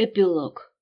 Эпилог.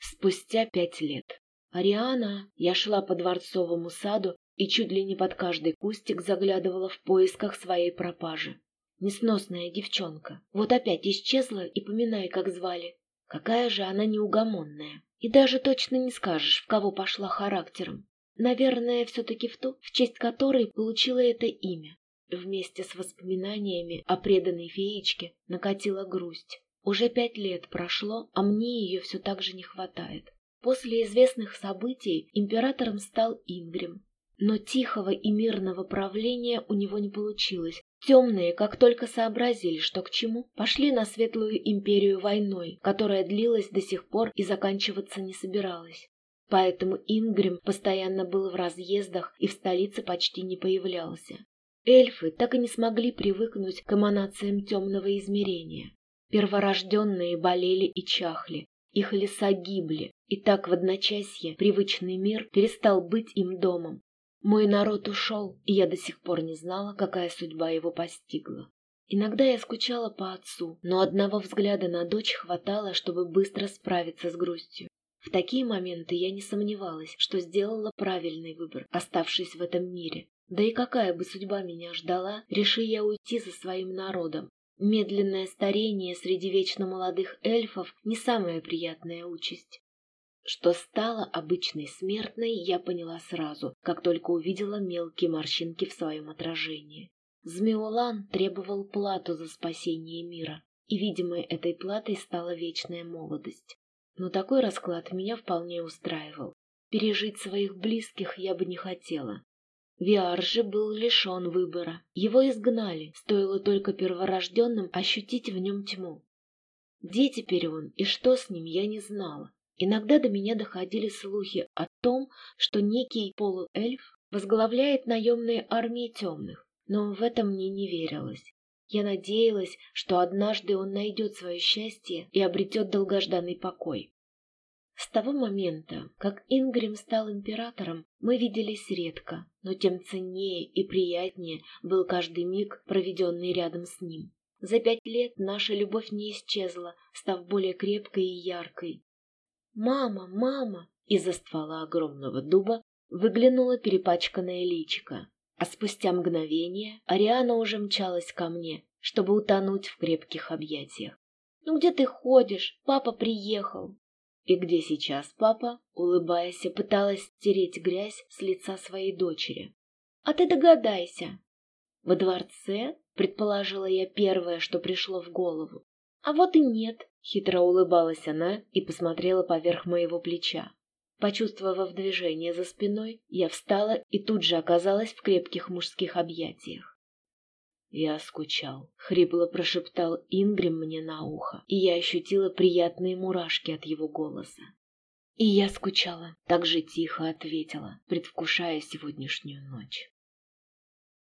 Спустя пять лет. Ариана, я шла по дворцовому саду и чуть ли не под каждый кустик заглядывала в поисках своей пропажи. Несносная девчонка. Вот опять исчезла и поминай, как звали. Какая же она неугомонная. И даже точно не скажешь, в кого пошла характером. Наверное, все-таки в ту, в честь которой получила это имя. Вместе с воспоминаниями о преданной феечке накатила грусть. Уже пять лет прошло, а мне ее все так же не хватает. После известных событий императором стал Ингрим. Но тихого и мирного правления у него не получилось. Темные, как только сообразили, что к чему, пошли на Светлую империю войной, которая длилась до сих пор и заканчиваться не собиралась. Поэтому Ингрим постоянно был в разъездах и в столице почти не появлялся. Эльфы так и не смогли привыкнуть к эманациям темного измерения. Перворожденные болели и чахли, их леса гибли, и так в одночасье привычный мир перестал быть им домом. Мой народ ушел, и я до сих пор не знала, какая судьба его постигла. Иногда я скучала по отцу, но одного взгляда на дочь хватало, чтобы быстро справиться с грустью. В такие моменты я не сомневалась, что сделала правильный выбор, оставшись в этом мире. Да и какая бы судьба меня ждала, реши я уйти за своим народом, Медленное старение среди вечно молодых эльфов не самая приятная участь. Что стало обычной смертной, я поняла сразу, как только увидела мелкие морщинки в своем отражении. Змеолан требовал плату за спасение мира, и, видимо, этой платой стала вечная молодость. Но такой расклад меня вполне устраивал. Пережить своих близких я бы не хотела, Виар же был лишен выбора. Его изгнали, стоило только перворожденным ощутить в нем тьму. Где теперь он и что с ним, я не знала. Иногда до меня доходили слухи о том, что некий полуэльф возглавляет наемные армии темных, но в этом мне не верилось. Я надеялась, что однажды он найдет свое счастье и обретет долгожданный покой. С того момента, как Ингрим стал императором, мы виделись редко, но тем ценнее и приятнее был каждый миг, проведенный рядом с ним. За пять лет наша любовь не исчезла, став более крепкой и яркой. «Мама, мама!» Из-за ствола огромного дуба выглянула перепачканная личика, а спустя мгновение Ариана уже мчалась ко мне, чтобы утонуть в крепких объятиях. «Ну где ты ходишь? Папа приехал!» «И где сейчас папа?» Улыбаясь, пыталась стереть грязь с лица своей дочери. «А ты догадайся!» «Во дворце?» — предположила я первое, что пришло в голову. «А вот и нет!» — хитро улыбалась она и посмотрела поверх моего плеча. Почувствовав движение за спиной, я встала и тут же оказалась в крепких мужских объятиях. «Я скучал», — хрипло прошептал Ингрим мне на ухо, и я ощутила приятные мурашки от его голоса. «И я скучала», — так же тихо ответила, предвкушая сегодняшнюю ночь.